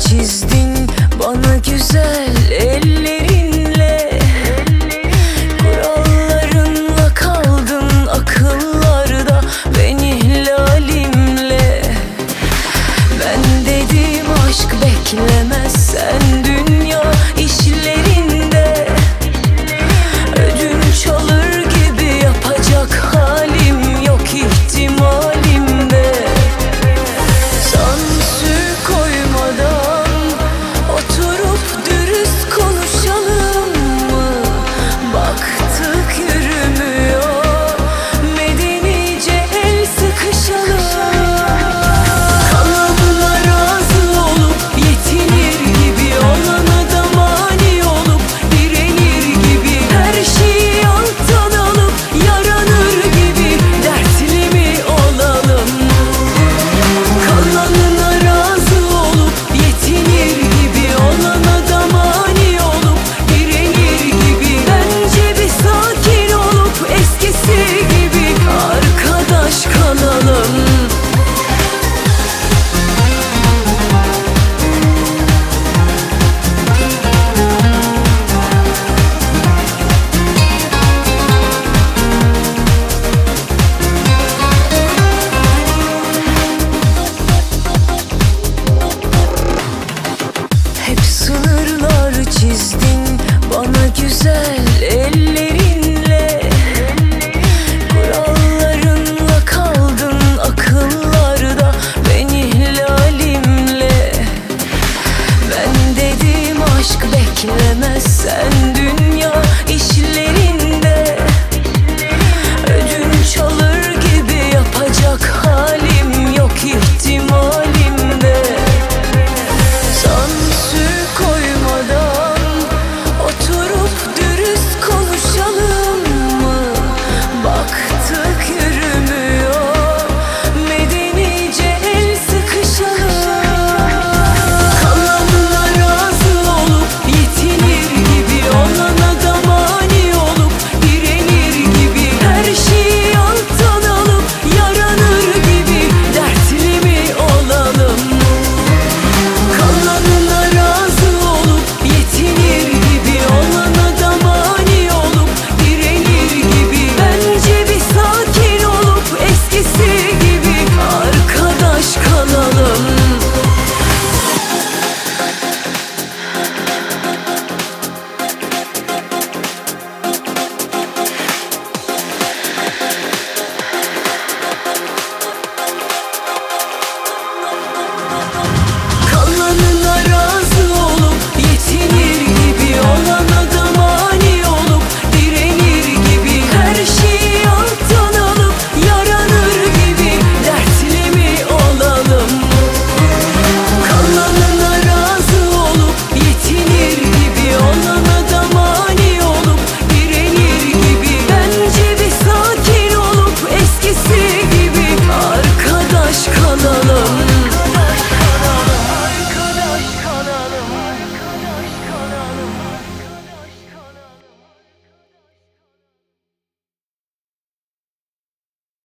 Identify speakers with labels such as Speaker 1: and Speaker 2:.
Speaker 1: Çizdin bana güzel ellerinle. Kurallarınla kaldın akıllarda ben ihlalimle Ben dedim aşk beklemez sen said